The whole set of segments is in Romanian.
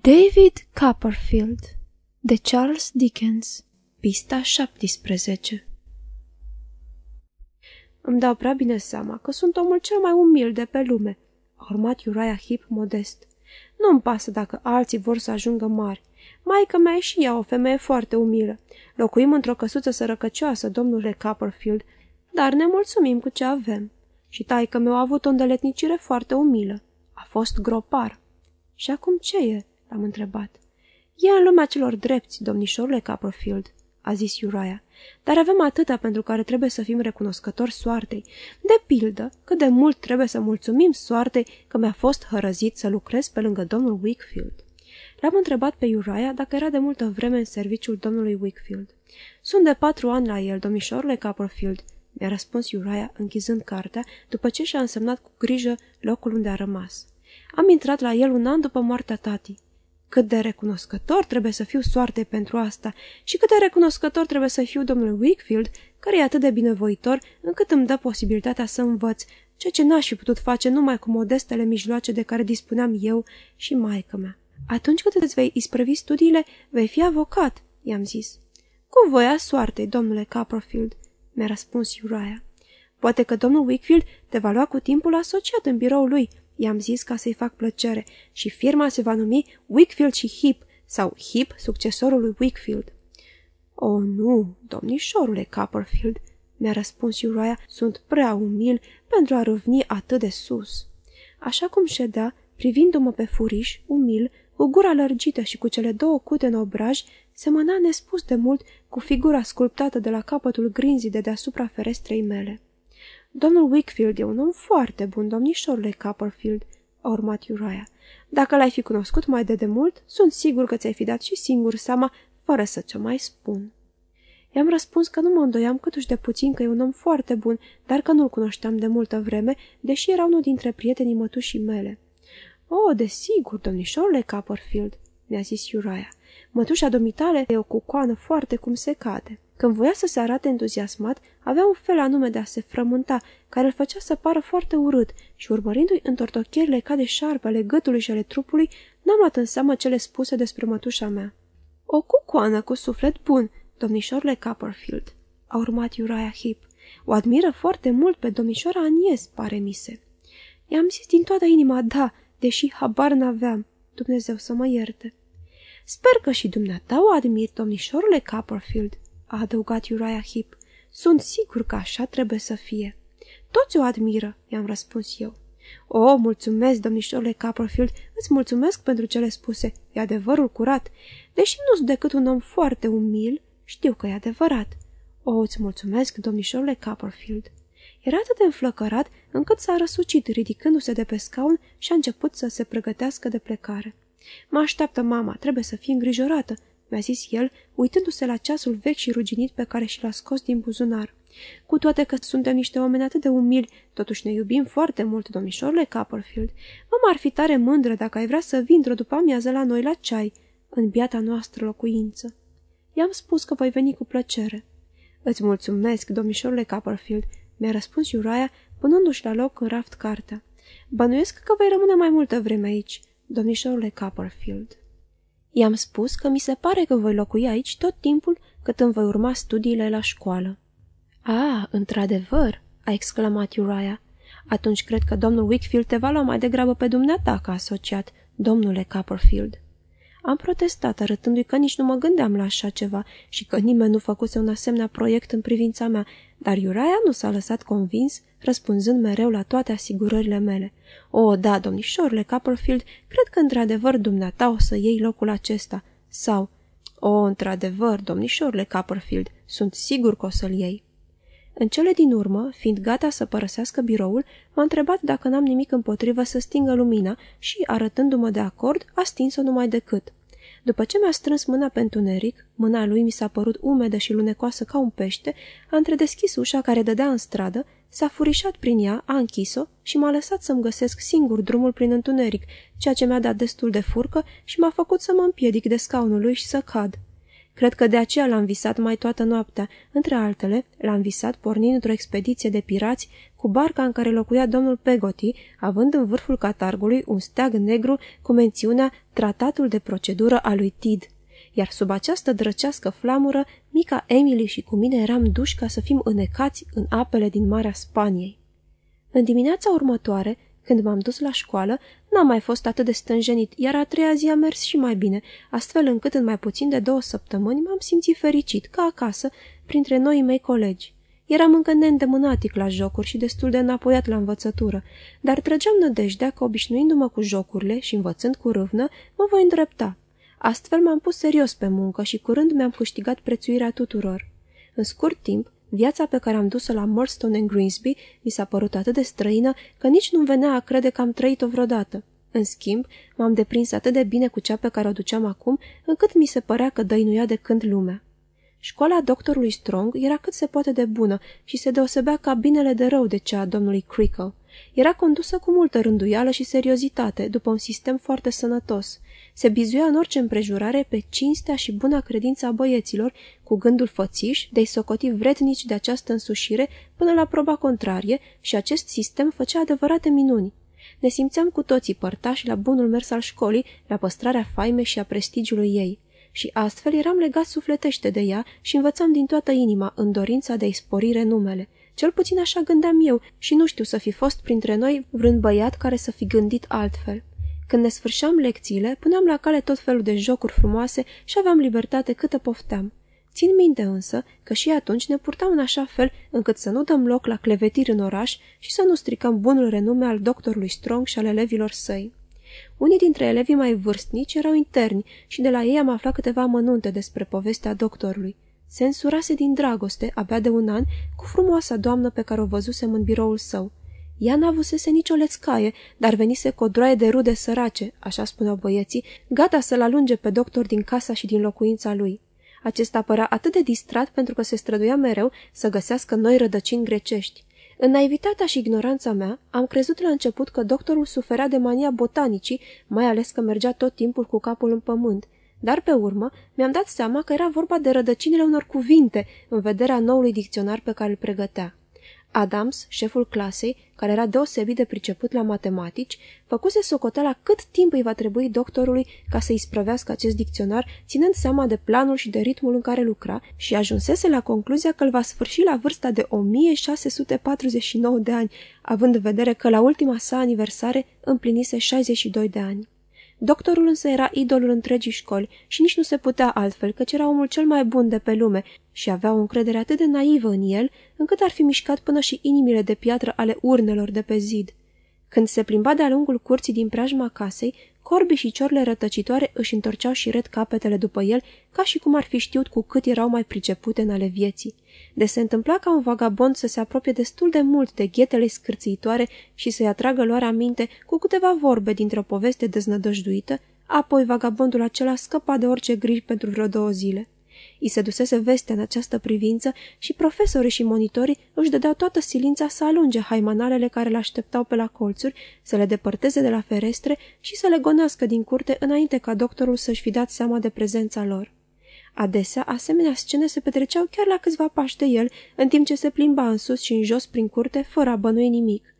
David Copperfield de Charles Dickens Pista 17 Îmi dau prea bine seama că sunt omul cel mai umil de pe lume, a urmat Uriah Heep modest. Nu-mi pasă dacă alții vor să ajungă mari. Maica mea e și ea o femeie foarte umilă. Locuim într-o căsuță sărăcăcioasă, domnule Copperfield, dar ne mulțumim cu ce avem. Și taică meu a avut o îndeletnicire foarte umilă. A fost gropar. Și acum ce e? L-am întrebat. E în lumea celor drepți, domnișorule Copperfield, a zis Uriah, dar avem atâta pentru care trebuie să fim recunoscători soartei. De pildă, cât de mult trebuie să mulțumim soartei că mi-a fost hărăzit să lucrez pe lângă domnul Wickfield. L-am întrebat pe Uriah dacă era de multă vreme în serviciul domnului Wickfield. Sunt de patru ani la el, domnișorule Copperfield, mi-a răspuns Uriah închizând cartea, după ce și-a însemnat cu grijă locul unde a rămas. Am intrat la el un an după moartea tatii. Cât de recunoscător trebuie să fiu soarte pentru asta și cât de recunoscător trebuie să fiu domnului Wickfield, care e atât de binevoitor încât îmi dă posibilitatea să învăț, ceea ce n-aș fi putut face numai cu modestele mijloace de care dispuneam eu și maică mea. Atunci când îți vei isprăvi studiile, vei fi avocat, i-am zis. Cu voia soartei, domnule Copperfield, mi-a răspuns Uriah. Poate că domnul Wickfield te va lua cu timpul asociat în biroul lui, I-am zis ca să-i fac plăcere și firma se va numi Wickfield și Hip sau Hip, succesorul lui Wickfield. O, oh, nu, domnișorule Copperfield, mi-a răspuns Uriah, sunt prea umil pentru a râvni atât de sus. Așa cum ședea, privindu-mă pe furiș, umil, cu gura lărgită și cu cele două cute în obraj, semăna nespus de mult cu figura sculptată de la capătul grinzii de deasupra ferestrei mele. Domnul Wickfield e un om foarte bun, domnișorule Copperfield, a urmat Uriah. Dacă l-ai fi cunoscut mai de demult, sunt sigur că ți-ai fi dat și singur seama, fără să ți-o mai spun. I-am răspuns că nu mă îndoiam câtuși de puțin că e un om foarte bun, dar că nu-l cunoșteam de multă vreme, deși era unul dintre prietenii mătușii mele. O, oh, desigur, domnișorule Copperfield, mi-a zis Uriah. Mătușa domitale e o cucoană foarte cum se cade. Când voia să se arate entuziasmat, avea un fel anume de a se frământa, care îl făcea să pară foarte urât și urmărindu-i întortocherile ca de șarpele gâtului și ale trupului, n-am luat în seamă cele spuse despre mătușa mea. O cucoană cu suflet bun, domnișorule Copperfield, a urmat Uriah Heep. O admiră foarte mult pe domnișoara Anies, pare mise. I-am zis din toată inima da, deși habar n-aveam. Dumnezeu să mă ierte. Sper că și dumneata o admir, domnișorule Copperfield, a adăugat Uriah Heep. Sunt sigur că așa trebuie să fie. Toți o admiră, i-am răspuns eu. O, mulțumesc, domnișorule Copperfield, îți mulțumesc pentru cele spuse. E adevărul curat. Deși nu sunt decât un om foarte umil, știu că e adevărat. O, îți mulțumesc, domnișorule Copperfield. Era atât de înflăcărat încât s-a răsucit ridicându-se de pe scaun și a început să se pregătească de plecare. Mă așteaptă mama, trebuie să fie îngrijorată, mi-a zis el, uitându-se la ceasul vechi și ruginit pe care și l-a scos din buzunar. Cu toate că suntem niște oameni atât de umili, totuși ne iubim foarte mult, domnișorule Copperfield. Mama ar fi tare mândră dacă ai vrea să vii într-o după amiază la noi la ceai, în biata noastră locuință. I-am spus că voi veni cu plăcere. Îți mulțumesc, domnișorule Copperfield, mi-a răspuns Uriah, punându-și la loc în raft cartea. Bănuiesc că vei rămâne mai multă vreme aici, domnișorule Copperfield. I-am spus că mi se pare că voi locui aici tot timpul cât îmi voi urma studiile la școală. A, într-adevăr!" a exclamat Uriah. Atunci cred că domnul Wickfield te va lua mai degrabă pe dumneata ca asociat, domnule Copperfield." Am protestat, arătându-i că nici nu mă gândeam la așa ceva și că nimeni nu făcuse un asemenea proiect în privința mea, dar Iuraia nu s-a lăsat convins, răspunzând mereu la toate asigurările mele. O, da, domnișorule Copperfield, cred că într-adevăr dumneata o să iei locul acesta. Sau, o, într-adevăr, domnișorule Copperfield, sunt sigur că o să-l iei. În cele din urmă, fiind gata să părăsească biroul, m-a întrebat dacă n-am nimic împotrivă să stingă lumina și, arătându-mă de acord, a stins-o numai decât. După ce mi-a strâns mâna pe întuneric, mâna lui mi s-a părut umedă și lunecoasă ca un pește, a întredeschis ușa care dădea în stradă, s-a furișat prin ea, a închis-o și m-a lăsat să-mi găsesc singur drumul prin întuneric, ceea ce mi-a dat destul de furcă și m-a făcut să mă împiedic de scaunul lui și să cad. Cred că de aceea l-am visat mai toată noaptea. Între altele, l-am visat pornind într-o expediție de pirați cu barca în care locuia domnul Pegoti, având în vârful catargului un steag negru cu mențiunea Tratatul de procedură a lui Tid. Iar sub această drăcească flamură, mica Emily și cu mine eram duși ca să fim înecați în apele din Marea Spaniei. În dimineața următoare, când m-am dus la școală, n-am mai fost atât de stânjenit, iar a treia zi a mers și mai bine, astfel încât în mai puțin de două săptămâni m-am simțit fericit, ca acasă, printre noi mei colegi. Eram încă neîndemânatic la jocuri și destul de înapoiat la învățătură, dar trăgeam nădejdea că obișnuindu-mă cu jocurile și învățând cu râvnă, mă voi îndrepta. Astfel m-am pus serios pe muncă și curând mi-am câștigat prețuirea tuturor. În scurt timp, viața pe care am dus-o la Murstone în Greensby mi s-a părut atât de străină că nici nu venea a crede că am trăit-o vreodată. În schimb, m-am deprins atât de bine cu cea pe care o duceam acum, încât mi se părea că dăinuia de când lumea. Școala doctorului Strong era cât se poate de bună și se deosebea ca binele de rău de cea a domnului Crickle. Era condusă cu multă rânduială și seriozitate, după un sistem foarte sănătos. Se bizuia în orice împrejurare pe cinstea și buna credință a băieților, cu gândul fățiș de-i socoti vrednici de această însușire până la proba contrarie și acest sistem făcea adevărate minuni. Ne simțeam cu toții părtași la bunul mers al școlii, la păstrarea faimei și a prestigiului ei și astfel eram legat sufletește de ea și învățam din toată inima în dorința de a-i spori renumele. Cel puțin așa gândeam eu și nu știu să fi fost printre noi vreun băiat care să fi gândit altfel. Când ne sfârșeam lecțiile, puneam la cale tot felul de jocuri frumoase și aveam libertate câtă pofteam. Țin minte însă că și atunci ne purtam în așa fel încât să nu dăm loc la clevetiri în oraș și să nu stricăm bunul renume al doctorului Strong și al elevilor săi. Unii dintre elevii mai vârstnici erau interni și de la ei am aflat câteva mănunte despre povestea doctorului. Se însurase din dragoste, abia de un an, cu frumoasa doamnă pe care o văzusem în biroul său. Ea n-avusese nicio lețcaie, dar venise cu o droaie de rude sărace, așa spuneau băieții, gata să-l alunge pe doctor din casa și din locuința lui. Acesta părea atât de distrat pentru că se străduia mereu să găsească noi rădăcini grecești. În naivitatea și ignoranța mea, am crezut la început că doctorul suferea de mania botanicii, mai ales că mergea tot timpul cu capul în pământ, dar pe urmă mi-am dat seama că era vorba de rădăcinile unor cuvinte în vederea noului dicționar pe care îl pregătea. Adams, șeful clasei, care era deosebit de priceput la matematici, făcuse socoteala cât timp îi va trebui doctorului ca să-i sprăvească acest dicționar, ținând seama de planul și de ritmul în care lucra și ajunsese la concluzia că îl va sfârși la vârsta de 1649 de ani, având în vedere că la ultima sa aniversare împlinise 62 de ani. Doctorul însă era idolul întregii școli și nici nu se putea altfel, căci era omul cel mai bun de pe lume și avea o încredere atât de naivă în el, încât ar fi mișcat până și inimile de piatră ale urnelor de pe zid. Când se plimba de-a lungul curții din preajma casei, corbii și ciorle rătăcitoare își întorceau și red capetele după el, ca și cum ar fi știut cu cât erau mai pricepute în ale vieții. De se întâmpla ca un vagabond să se apropie destul de mult de ghetele scârțitoare și să-i atragă luarea minte cu câteva vorbe dintr-o poveste deznădăjduită, apoi vagabondul acela scăpa de orice griji pentru vreo două zile. I se dusese vestea în această privință și profesorii și monitorii își dădeau toată silința să alunge haimanalele care le așteptau pe la colțuri, să le depărteze de la ferestre și să le gonească din curte înainte ca doctorul să-și fi dat seama de prezența lor. Adesea, asemenea scene se petreceau chiar la câțiva pași de el, în timp ce se plimba în sus și în jos prin curte, fără a bănui nimic.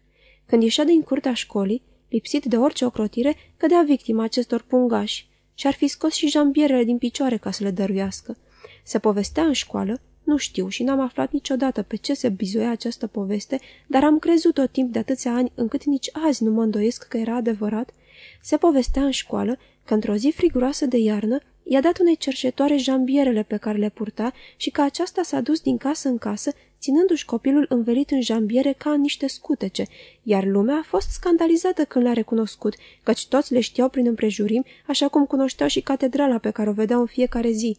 Când ieșea din curtea școlii, lipsit de orice ocrotire, cădea victima acestor pungași și-ar fi scos și jambierele din picioare ca să le dăruiască. Se povestea în școală, nu știu și n-am aflat niciodată pe ce se bizuia această poveste, dar am crezut-o timp de atâția ani încât nici azi nu mă îndoiesc că era adevărat. Se povestea în școală că într-o zi friguroasă de iarnă i-a dat unei cerșetoare jambierele pe care le purta și că aceasta s-a dus din casă în casă ținându-și copilul învelit în jambiere ca în niște scutece, iar lumea a fost scandalizată când l-a recunoscut, căci toți le știau prin împrejurim, așa cum cunoșteau și catedrala pe care o vedeau în fiecare zi.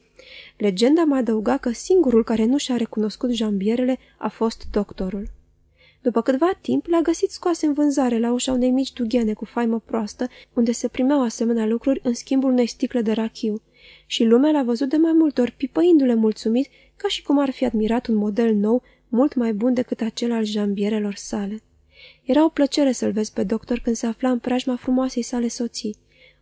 Legenda mă adăuga că singurul care nu și-a recunoscut jambierele a fost doctorul. După câtva timp, le-a găsit scoase în vânzare la ușa unei mici dughene cu faimă proastă, unde se primeau asemenea lucruri în schimbul unei sticle de rachiu. Și lumea l-a văzut de mai multe ori, pipăindu-le mulțumit, ca și cum ar fi admirat un model nou mult mai bun decât acela al jambierelor sale. Era o plăcere să-l vezi pe doctor când se afla în preajma frumoasei sale soții.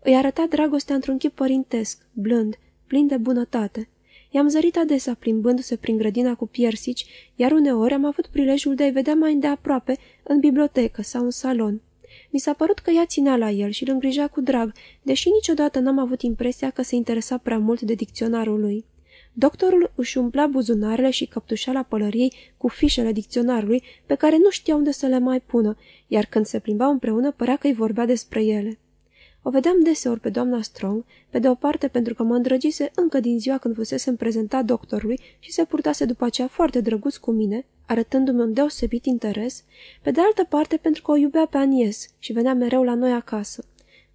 Îi arăta dragostea într-un chip părintesc, blând, plin de bunătate. I-am zărit adesea plimbându-se prin grădina cu piersici, iar uneori am avut prilejul de a-i vedea mai îndeaproape în bibliotecă sau în salon. Mi s-a părut că ea ținea la el și îl îngrija cu drag, deși niciodată n-am avut impresia că se interesa prea mult de dicționarul lui. Doctorul își umplea buzunarele și căptușala pălăriei cu fișele dicționarului pe care nu știa unde să le mai pună, iar când se plimbau împreună părea că îi vorbea despre ele. O vedeam deseori pe doamna Strong, pe de o parte pentru că mă îndrăgise încă din ziua când fusese prezentat doctorului și se purtase după aceea foarte drăguț cu mine, arătându-mi un deosebit interes, pe de altă parte pentru că o iubea pe Anies și venea mereu la noi acasă.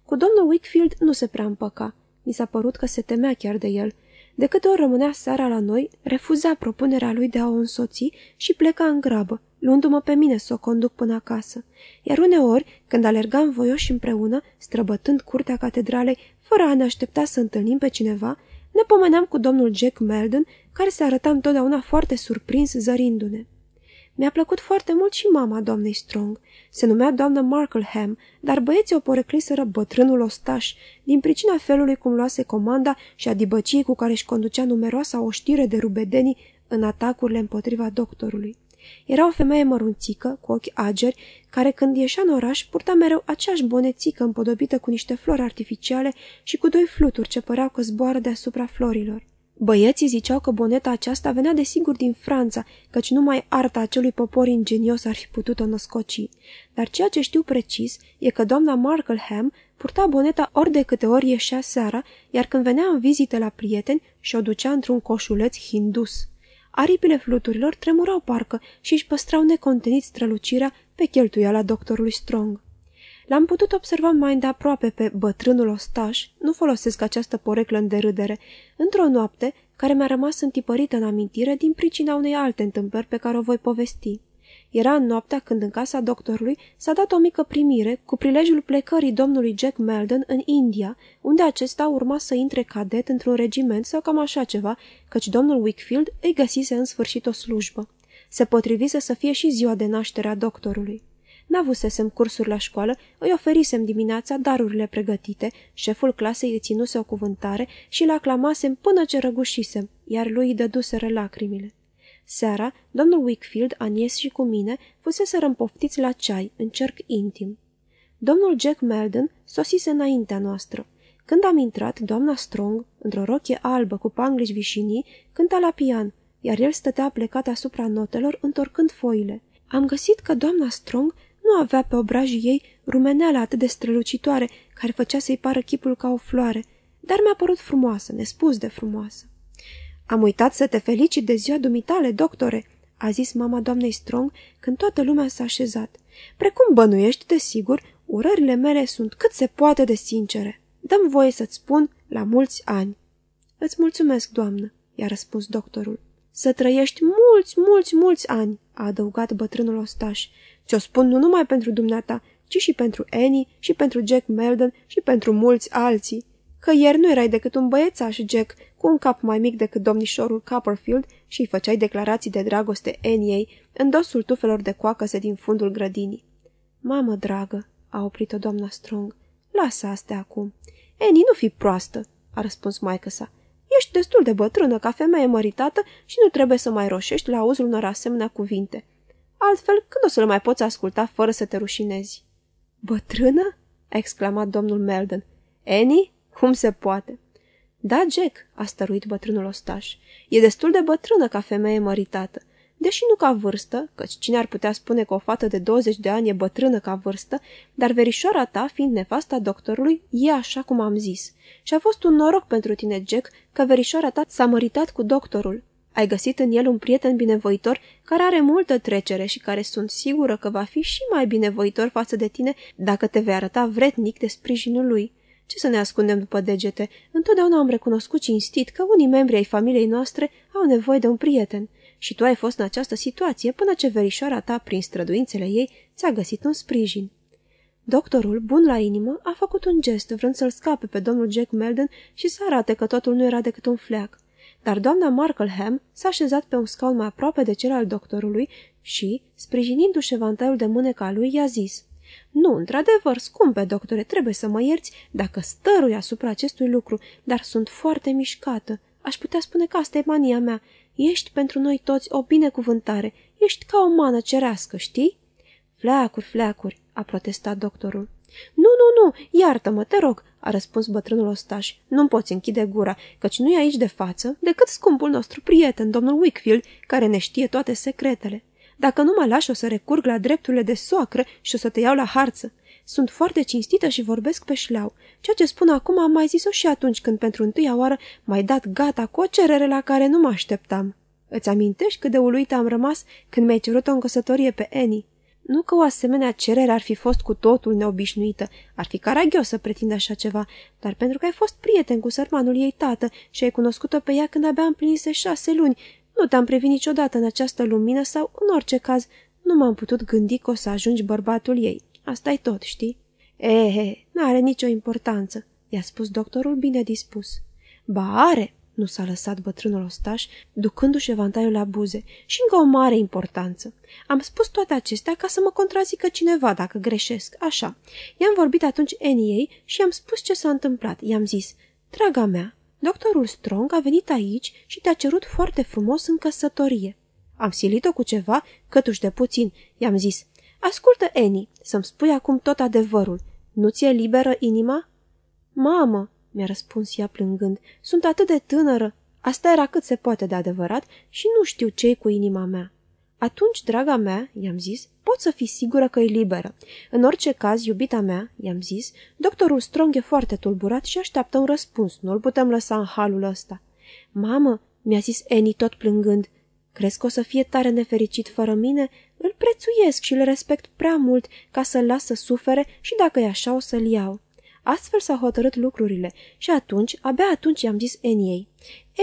Cu domnul Wickfield nu se prea împăca. Mi s-a părut că se temea chiar de el. De câte ori rămânea seara la noi, refuza propunerea lui de a o însoți și pleca în grabă, luându-mă pe mine să o conduc până acasă. Iar uneori, când alergam voioși împreună, străbătând curtea catedralei, fără a ne aștepta să întâlnim pe cineva, ne pomeneam cu domnul Jack Meldon, care se arăta întotdeauna foarte surprins zărindu-ne. Mi-a plăcut foarte mult și mama doamnei Strong. Se numea doamna Markleham, dar băieții o porecliseră bătrânul ostaș, din pricina felului cum luase comanda și a dibăciei cu care își conducea numeroasa oștire de rubedenii în atacurile împotriva doctorului. Era o femeie mărunțică, cu ochi ageri, care când ieșea în oraș purta mereu aceeași bonețică împodobită cu niște flori artificiale și cu doi fluturi ce păreau că zboară deasupra florilor. Băieții ziceau că boneta aceasta venea de sigur din Franța, căci numai arta acelui popor ingenios ar fi putut-o născoci. Dar ceea ce știu precis e că doamna Markleham purta boneta ori de câte ori ieșea seara, iar când venea în vizită la prieteni și-o ducea într-un coșuleț hindus. Aripile fluturilor tremurau parcă și își păstrau necontenit strălucirea pe cheltuiala doctorului Strong. L-am putut observa mai îndeaproape pe bătrânul ostaș, nu folosesc această poreclă în derâdere, într-o noapte care mi-a rămas întipărită în amintire din pricina unei alte întâmplări pe care o voi povesti. Era în noaptea când în casa doctorului s-a dat o mică primire cu prilejul plecării domnului Jack Meldon în India, unde acesta urma să intre cadet într-un regiment sau cam așa ceva, căci domnul Wickfield îi găsise în sfârșit o slujbă. Se potrivise să fie și ziua de naștere a doctorului. N-avusesem cursuri la școală, îi oferisem dimineața darurile pregătite, șeful clasei îi ținuse o cuvântare și l aclamasem până ce răgușisem, iar lui îi dăduseră lacrimile. Seara, domnul Wickfield, Anies și cu mine fusese rămpoftiți la ceai, în cerc intim. Domnul Jack Melden sosise înaintea noastră. Când am intrat, doamna Strong, într-o rochie albă cu panglici vișinii, cânta la pian, iar el stătea plecat asupra notelor, întorcând foile. Am găsit că doamna Strong nu avea pe obrajii ei rumeneala atât de strălucitoare, care făcea să-i pară chipul ca o floare, dar mi-a părut frumoasă, nespus de frumoasă. Am uitat să te felicit de ziua dumitale, doctore," a zis mama doamnei Strong când toată lumea s-a așezat. Precum bănuiești, desigur, urările mele sunt cât se poate de sincere. Dăm voie să-ți spun la mulți ani." Îți mulțumesc, doamnă," i-a răspuns doctorul. Să trăiești mulți, mulți, mulți ani," a adăugat bătrânul ostaș. Ți-o spun nu numai pentru dumneata, ci și pentru Annie și pentru Jack Meldon și pentru mulți alții. Că ieri nu erai decât un băiețaș, Jack, cu un cap mai mic decât domnișorul Copperfield și îi făceai declarații de dragoste Eniei în dosul tufelor de coacăse din fundul grădinii. Mamă dragă, a oprit-o doamna Strong, lasă astea acum. Annie, nu fi proastă, a răspuns maică sa. Ești destul de bătrână ca femeie măritată și nu trebuie să mai roșești la auzul unor asemenea cuvinte. Altfel, când o să le mai poți asculta fără să te rușinezi? Bătrână? a exclamat domnul Melden. Annie? Cum se poate? Da, Jack, a stăruit bătrânul ostaș. E destul de bătrână ca femeie măritată. Deși nu ca vârstă, căci cine ar putea spune că o fată de 20 de ani e bătrână ca vârstă, dar verișoara ta, fiind nevasta doctorului, e așa cum am zis. Și a fost un noroc pentru tine, Jack, că verișoara ta s-a măritat cu doctorul. Ai găsit în el un prieten binevoitor care are multă trecere și care sunt sigură că va fi și mai binevoitor față de tine dacă te vei arăta vretnic de sprijinul lui. Ce să ne ascundem după degete? Întotdeauna am recunoscut cinstit că unii membri ai familiei noastre au nevoie de un prieten. Și tu ai fost în această situație până ce verișoara ta, prin străduințele ei, ți-a găsit un sprijin. Doctorul, bun la inimă, a făcut un gest, vrând să-l scape pe domnul Jack Melden și să arate că totul nu era decât un fleac. Dar doamna Markleham s-a așezat pe un scaun mai aproape de cel al doctorului și, sprijinindu-și evantaiul de mâneca lui, i-a zis Nu, într-adevăr, scumpe doctore, trebuie să mă ierți dacă stărui asupra acestui lucru, dar sunt foarte mișcată. Aș putea spune că asta e mania mea. Ești pentru noi toți o binecuvântare. Ești ca o mană cerească, știi? Fleacuri, fleacuri, a protestat doctorul. Nu, nu, nu, iartă-mă, te rog, a răspuns bătrânul ostaș. Nu-mi poți închide gura, căci nu e aici de față decât scumpul nostru prieten, domnul Wickfield, care ne știe toate secretele. Dacă nu mă lași, o să recurg la drepturile de soacră și o să te iau la harță. Sunt foarte cinstită și vorbesc pe șleau. Ceea ce spun acum am mai zis-o și atunci când pentru întâia oară m-ai dat gata cu o cerere la care nu mă așteptam. Îți amintești cât de uluită am rămas când mi-ai cerut-o în căsătorie pe Annie? Nu că o asemenea cerere ar fi fost cu totul neobișnuită, ar fi caragios să pretindă așa ceva, dar pentru că ai fost prieten cu sărmanul ei tată și ai cunoscut-o pe ea când abia împlinise șase luni, nu te-am privit niciodată în această lumină sau, în orice caz, nu m-am putut gândi că o să ajungi bărbatul ei. asta e tot, știi? Ehe, n-are nicio importanță, i-a spus doctorul bine dispus. Ba are, nu s-a lăsat bătrânul ostaș, ducându-și evantaiul la buze, și încă o mare importanță. Am spus toate acestea ca să mă contrazică cineva dacă greșesc, așa. I-am vorbit atunci Eniei și i-am spus ce s-a întâmplat. I-am zis, draga mea, doctorul Strong a venit aici și te-a cerut foarte frumos în căsătorie. Am silit-o cu ceva, cătuși de puțin. I-am zis, ascultă, Eni, să-mi spui acum tot adevărul. Nu ți-e liberă inima? Mamă, mi-a răspuns ea plângând. Sunt atât de tânără. Asta era cât se poate de adevărat și nu știu ce cu inima mea. Atunci, draga mea, i-am zis, pot să fii sigură că e liberă. În orice caz, iubita mea, i-am zis, doctorul Strong e foarte tulburat și așteaptă un răspuns. Nu-l putem lăsa în halul ăsta. Mamă, mi-a zis Annie tot plângând, crezi că o să fie tare nefericit fără mine? Îl prețuiesc și îl respect prea mult ca să-l las să sufere și dacă e așa o să-l iau. Astfel s-au hotărât lucrurile și atunci, abia atunci i-am zis Eniei.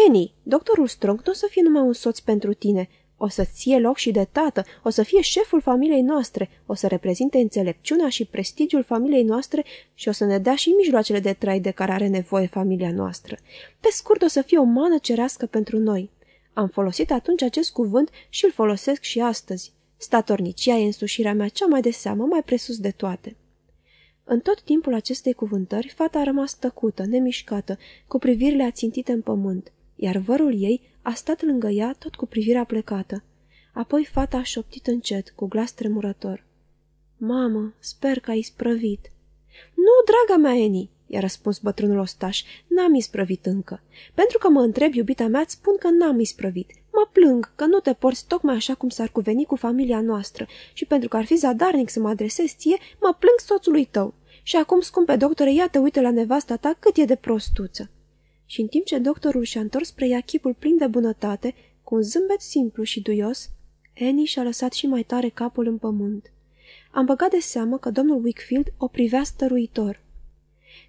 Eni, doctorul Strong nu o să fie numai un soț pentru tine, o să ție loc și de tată, o să fie șeful familiei noastre, o să reprezinte înțelepciunea și prestigiul familiei noastre și o să ne dea și mijloacele de trai de care are nevoie familia noastră. Pe scurt, o să fie o mană cerească pentru noi. Am folosit atunci acest cuvânt și îl folosesc și astăzi. Statornicia e însușirea mea cea mai de seamă, mai presus de toate. În tot timpul acestei cuvântări, fata a rămas tăcută, nemișcată, cu privirile ațintite în pământ, iar vărul ei a stat lângă ea tot cu privirea plecată. Apoi fata a șoptit încet, cu glas tremurător. Mamă, sper că ai sprăvit. Nu, draga mea, Eni, i-a răspuns bătrânul ostaș, n-am isprăvit încă. Pentru că mă întreb, iubita mea, îți spun că n-am isprăvit. Mă plâng că nu te porți tocmai așa cum s-ar cuveni cu familia noastră și pentru că ar fi zadarnic să mă adresez ție, mă plâng soțului tău. Și acum, scumpe doctore, iată uite la nevasta ta cât e de prostuță. Și în timp ce doctorul și-a întors spre ea chipul plin de bunătate, cu un zâmbet simplu și duios, Annie și-a lăsat și mai tare capul în pământ. Am băgat de seamă că domnul Wickfield o privea stăruitor.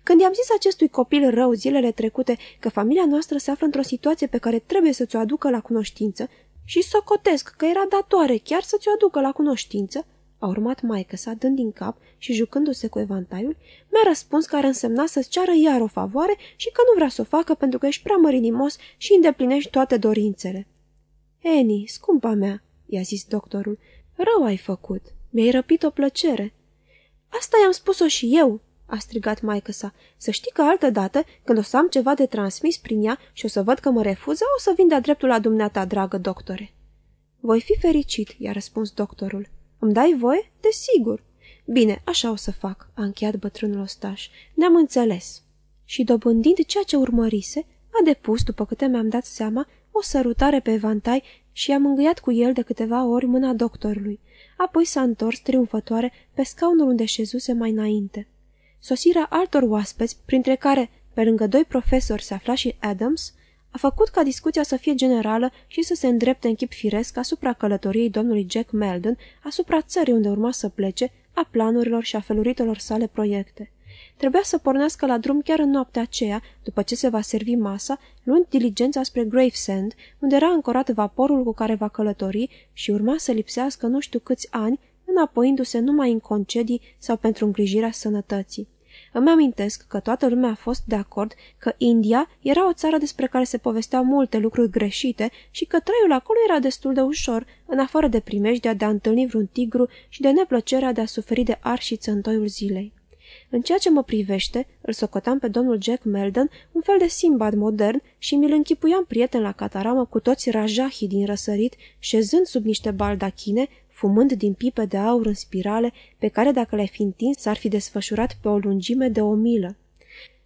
Când i-am zis acestui copil rău zilele trecute că familia noastră se află într-o situație pe care trebuie să ți-o aducă la cunoștință și socotesc că era datoare chiar să ți-o aducă la cunoștință, a urmat maică sa, dând din cap și jucându-se cu evantaiul, mi-a răspuns că ar însemna să-ți ceară iar o favoare și că nu vrea să o facă pentru că ești prea mărinimos și îndeplinești toate dorințele. Eni, scumpa mea, i-a zis doctorul, rău ai făcut. Mi-ai răpit o plăcere. Asta i-am spus-o și eu, a strigat maică sa. Să știi că altă dată, când o să am ceva de transmis prin ea și o să văd că mă refuză, o să vin de dreptul la dumneata, dragă doctore. Voi fi fericit, i-a răspuns doctorul. Îmi dai voie? Desigur. Bine, așa o să fac, a încheiat bătrânul ostaș. Ne-am înțeles. Și dobândind ceea ce urmărise, a depus, după câte mi-am dat seama, o sărutare pe vantai și i-a mângâiat cu el de câteva ori mâna doctorului. Apoi s-a întors triumfătoare pe scaunul unde șezuse mai înainte. Sosirea altor oaspeți, printre care, pe lângă doi profesori, se afla și Adams, a făcut ca discuția să fie generală și să se îndrepte în chip firesc asupra călătoriei domnului Jack Meldon, asupra țării unde urma să plece, a planurilor și a feluritelor sale proiecte. Trebuia să pornească la drum chiar în noaptea aceea, după ce se va servi masa, luând diligența spre Gravesend, unde era ancorat vaporul cu care va călători și urma să lipsească nu știu câți ani, înapoiindu-se numai în concedii sau pentru îngrijirea sănătății. Îmi amintesc că toată lumea a fost de acord că India era o țară despre care se povesteau multe lucruri greșite și că traiul acolo era destul de ușor, în afară de primejdea de a întâlni vreun tigru și de neplăcerea de a suferi de ar și țântoiul zilei. În ceea ce mă privește, îl socotam pe domnul Jack Meldon un fel de simbad modern și mi-l închipuiam prieten la cataramă cu toți rajahii din răsărit, șezând sub niște baldachine, fumând din pipe de aur în spirale, pe care dacă le-ai fi întins s-ar fi desfășurat pe o lungime de o milă.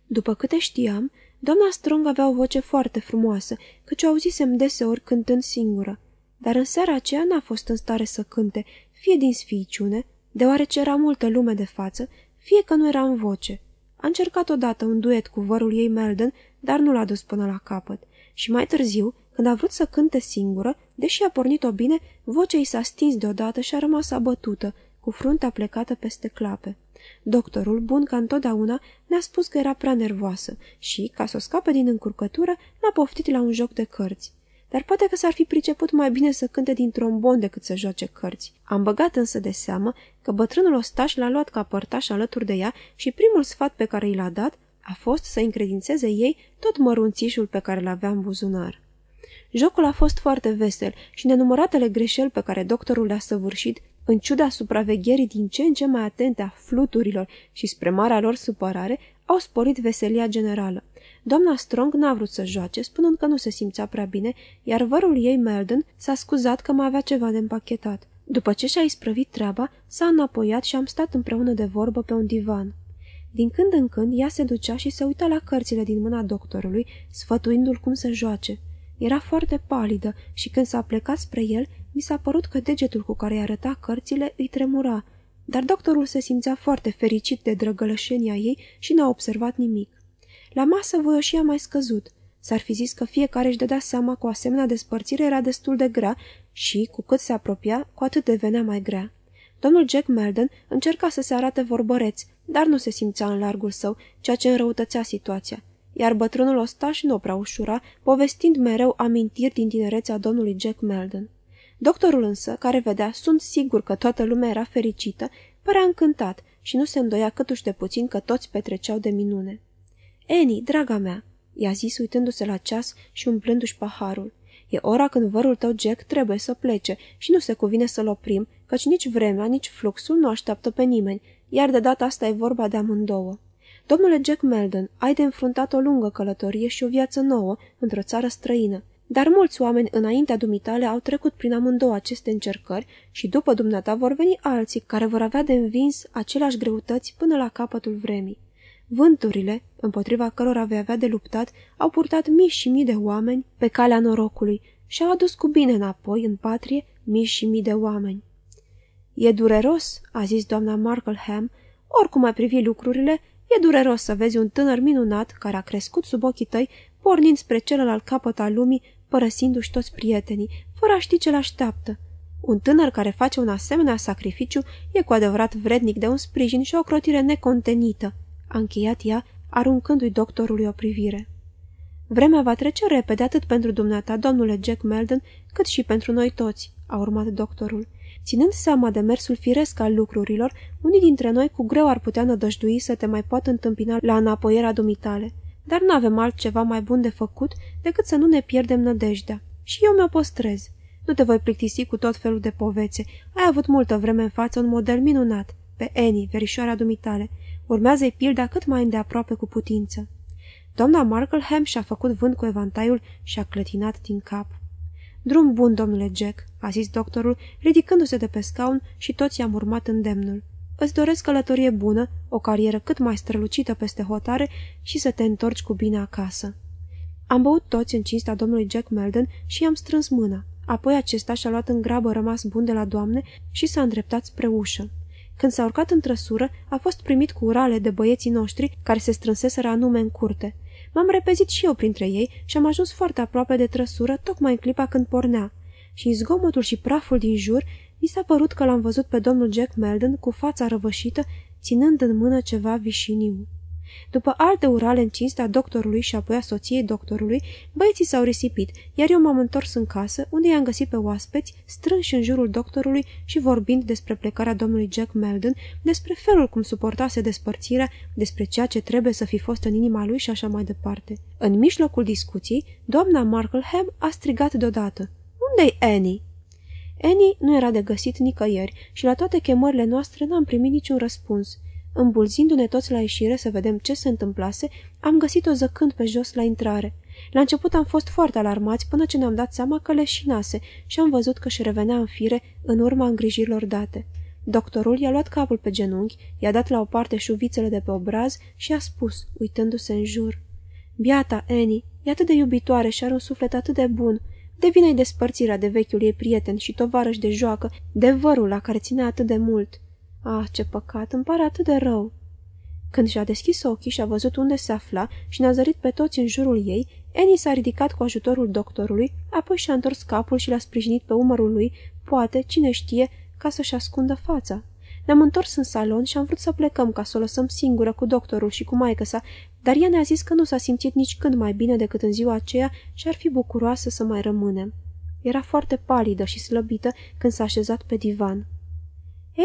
După câte știam, doamna Strong avea o voce foarte frumoasă, căci o auzisem deseori cântând singură. Dar în seara aceea n-a fost în stare să cânte, fie din sfiiciune, deoarece era multă lume de față, fie că nu era în voce. A încercat odată un duet cu vărul ei Melden, dar nu l-a dus până la capăt. Și mai târziu, când a vrut să cânte singură, deși a pornit-o bine, vocea ei s-a stins deodată și a rămas abătută, cu fruntea plecată peste clape. Doctorul, bun ca întotdeauna, ne-a spus că era prea nervoasă și, ca să o scape din încurcătură, l-a poftit la un joc de cărți dar poate că s-ar fi priceput mai bine să cânte din trombon decât să joace cărți. Am băgat însă de seamă că bătrânul ostaș l-a luat ca părtaș alături de ea și primul sfat pe care i l-a dat a fost să încredințeze ei tot mărunțișul pe care l-avea în buzunar. Jocul a fost foarte vesel și nenumăratele greșeli pe care doctorul le-a săvârșit, în ciuda supravegherii din ce în ce mai atente a fluturilor și spre marea lor supărare, au sporit veselia generală. Doamna Strong n-a vrut să joace, spunând că nu se simțea prea bine, iar vărul ei, Melden, s-a scuzat că mai avea ceva de împachetat. După ce și-a isprăvit treaba, s-a înapoiat și am stat împreună de vorbă pe un divan. Din când în când, ea se ducea și se uita la cărțile din mâna doctorului, sfătuindu-l cum să joace. Era foarte palidă și când s-a plecat spre el, mi s-a părut că degetul cu care îi arăta cărțile îi tremura, dar doctorul se simțea foarte fericit de drăgălășenia ei și n-a observat nimic. La masă voioșia mai scăzut. S-ar fi zis că fiecare își dădea seama că o asemenea despărțire era destul de grea și, cu cât se apropia, cu atât devenea mai grea. Domnul Jack Melden încerca să se arate vorbăreț, dar nu se simțea în largul său, ceea ce înrăutățea situația. Iar bătrânul ostaș nu prea ușura, povestind mereu amintiri din tinerețea domnului Jack Melden. Doctorul însă, care vedea, sunt sigur că toată lumea era fericită, părea încântat și nu se îndoia câtuși de puțin că toți petreceau de minune. Eni, draga mea!" i-a zis uitându-se la ceas și umplându-și paharul. E ora când vărul tău Jack trebuie să plece și nu se cuvine să-l oprim, căci nici vremea, nici fluxul nu așteaptă pe nimeni, iar de data asta e vorba de amândouă. Domnule Jack Meldon, ai de înfruntat o lungă călătorie și o viață nouă într-o țară străină, dar mulți oameni înaintea dumitale au trecut prin amândouă aceste încercări și după dumneata vor veni alții care vor avea de învins aceleași greutăți până la capătul vremii. Vânturile, împotriva cărora vei avea de luptat, au purtat mii și mii de oameni pe calea norocului și au adus cu bine înapoi, în patrie, mii și mii de oameni. E dureros, a zis doamna Markleham, oricum ai privi lucrurile, e dureros să vezi un tânăr minunat care a crescut sub ochii tăi, pornind spre celălalt capăt al lumii, părăsindu-și toți prietenii, fără a ști ce l-așteaptă. Un tânăr care face un asemenea sacrificiu e cu adevărat vrednic de un sprijin și o crotire necontenită a încheiat ea, aruncându-i doctorului o privire. Vremea va trece repede atât pentru dumneata, domnule Jack Meldon, cât și pentru noi toți, a urmat doctorul. Ținând seama de mersul firesc al lucrurilor, unii dintre noi cu greu ar putea nădăjdui să te mai poată întâmpina la înapoierea dumitale, dar nu avem altceva mai bun de făcut decât să nu ne pierdem nădejdea. Și eu mi-o postrez. Nu te voi plictisi cu tot felul de povețe. Ai avut multă vreme în față un model minunat, pe Annie, verișoara dumitale, Urmează-i pilda cât mai îndeaproape cu putință. Doamna Markleham și-a făcut vânt cu evantaiul și a clătinat din cap. Drum bun, domnule Jack," a zis doctorul, ridicându-se de pe scaun și toți i-am urmat îndemnul. Îți doresc călătorie bună, o carieră cât mai strălucită peste hotare și să te întorci cu bine acasă." Am băut toți în cinstea domnului Jack Melden și i-am strâns mâna. Apoi acesta și-a luat în grabă rămas bun de la doamne și s-a îndreptat spre ușă. Când s-a urcat în trăsură, a fost primit cu urale de băieții noștri care se strânseseră anume în curte. M-am repezit și eu printre ei și am ajuns foarte aproape de trăsură, tocmai în clipa când pornea. Și în zgomotul și praful din jur, mi s-a părut că l-am văzut pe domnul Jack Melden cu fața răvășită, ținând în mână ceva vișiniu. După alte urale în cinstea doctorului și apoi a soției doctorului, băieții s-au risipit, iar eu m-am întors în casă, unde i-am găsit pe oaspeți, strânși în jurul doctorului și vorbind despre plecarea domnului Jack Melden, despre felul cum suportase despărțirea, despre ceea ce trebuie să fi fost în inima lui și așa mai departe. În mijlocul discuției, doamna Markleham a strigat deodată. Unde-i Annie?" Annie nu era de găsit nicăieri și la toate chemările noastre n-am primit niciun răspuns. Îmbulzindu-ne toți la ieșire să vedem ce se întâmplase, am găsit-o zăcând pe jos la intrare. La început am fost foarte alarmați până ce ne-am dat seama că leșinase și am văzut că își revenea în fire în urma îngrijirilor date. Doctorul i-a luat capul pe genunchi, i-a dat la o parte șuvițele de pe obraz și a spus, uitându-se în jur. Biata, Annie, e atât de iubitoare și are un suflet atât de bun. De vină despărțirea de vechiul ei prieten și tovarăș de joacă, de vărul la care ținea atât de mult. Ah, ce păcat, îmi pare atât de rău. Când și-a deschis ochii și a văzut unde se afla și ne-a zărit pe toți în jurul ei, Annie s-a ridicat cu ajutorul doctorului, apoi și-a întors capul și l-a sprijinit pe umărul lui, poate, cine știe, ca să-și ascundă fața. Ne-am întors în salon și am vrut să plecăm ca să o lăsăm singură cu doctorul și cu maică sa, dar ea ne-a zis că nu s-a simțit nici când mai bine decât în ziua aceea și ar fi bucuroasă să mai rămânem. Era foarte palidă și slăbită când s-a așezat pe divan.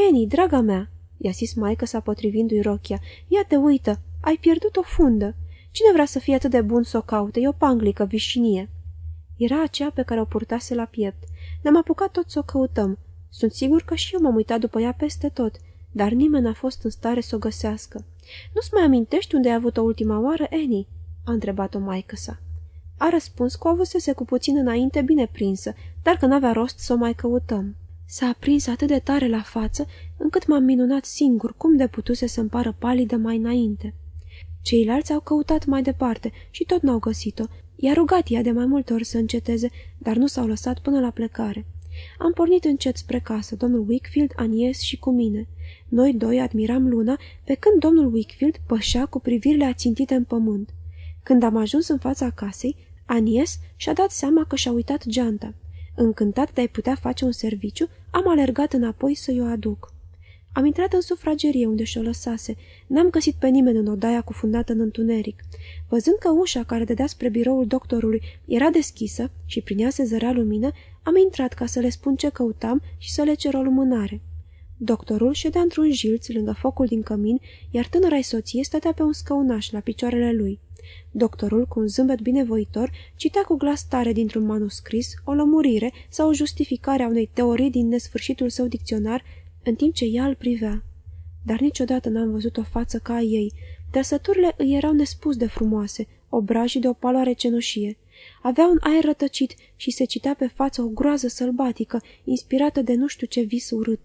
Eni, draga mea!" i-a zis maică sa potrivindu-i rochia. Ia te uită! Ai pierdut o fundă! Cine vrea să fie atât de bun să o caute? E o panglică vișinie!" Era aceea pe care o purtase la piept. Ne-am apucat tot să o căutăm. Sunt sigur că și eu m-am uitat după ea peste tot, dar nimeni n-a fost în stare să o găsească. Nu-ți mai amintești unde ai avut-o ultima oară, Annie?" a întrebat-o maică sa. A răspuns că o avusese cu puțin înainte bine prinsă, dar că n-avea rost să o mai căutăm. S-a aprins atât de tare la față, încât m-am minunat singur cum de putuse să-mi pară palidă mai înainte. Ceilalți au căutat mai departe și tot n-au găsit-o. I-a rugat ea de mai multe ori să înceteze, dar nu s-au lăsat până la plecare. Am pornit încet spre casă, domnul Wickfield, Anies și cu mine. Noi doi admiram luna, pe când domnul Wickfield pășea cu privirile ațintite în pământ. Când am ajuns în fața casei, Anies și-a dat seama că și-a uitat geanta. Încântat de a-i putea face un serviciu, am alergat înapoi să-i o aduc. Am intrat în sufragerie unde și-o lăsase. N-am găsit pe nimeni în odaia cufundată în întuneric. Văzând că ușa care dădea spre biroul doctorului era deschisă și prin ea se zărea lumină, am intrat ca să le spun ce căutam și să le cer o lumânare. Doctorul ședea într-un jilț lângă focul din cămin, iar tânăra soție stătea pe un scăunaș la picioarele lui. Doctorul, cu un zâmbet binevoitor, citea cu glas tare dintr-un manuscris o lămurire sau o justificare a unei teorii din nesfârșitul său dicționar, în timp ce ea îl privea. Dar niciodată n-am văzut o față ca a ei. Trăsăturile îi erau nespus de frumoase, obrajii de o paloare cenușie. Avea un aer rătăcit și se citea pe față o groază sălbatică, inspirată de nu știu ce vis urât.